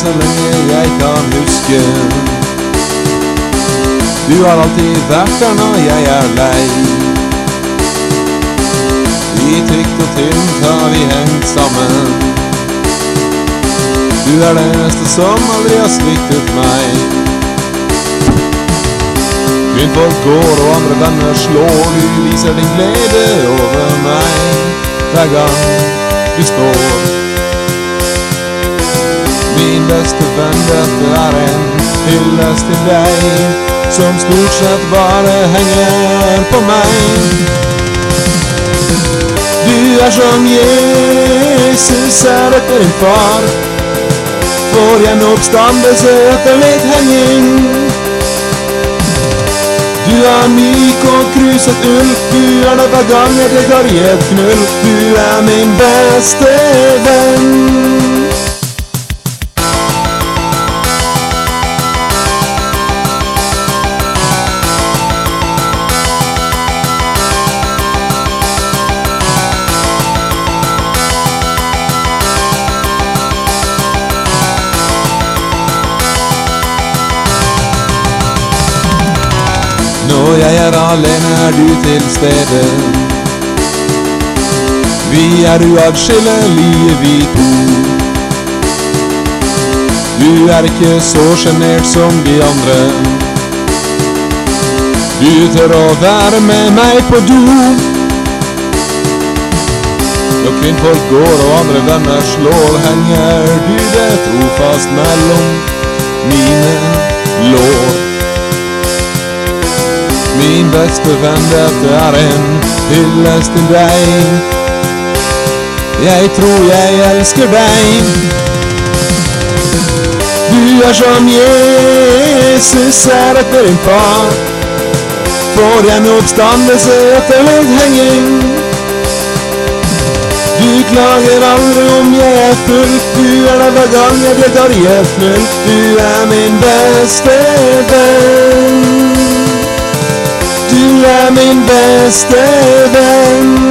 så lenge jeg kan huske. Du har alltid vært der når jeg er lei. I tykt og tynt har vi hengt sammen. Du er det eneste som aldri har sviktet meg. Kvinnfolk går og andre venner slår, du viser din glede over meg hver gang du står. Beste venn, dette er en hyllest til deg, som stort sett bare henger på meg. Du er som Jesus er etter din far, får gjenoppstandelse etter litt henging. Du er myk og kruset ull, du er det hver gang jeg tar i et knull. Du er min beste venn. Når jeg er alene, er du til stede. Vi er uatskillelige, vi to. Du er ikke så sjenert som de andre. Du tør å være med meg på do. Når kvinnfolk går og andre venner slår, henger du det trofast mellom mine lår. Min beste venn, dette er en hyllest til deg. Jeg tror jeg elsker deg. Du er som Jesus er etter din far. Får gjenoppstandelse etter litt henging. Du klager aldri om jeg er full, du er der hver gang jeg blir knull. Du er min beste venn. Du er min beste venn.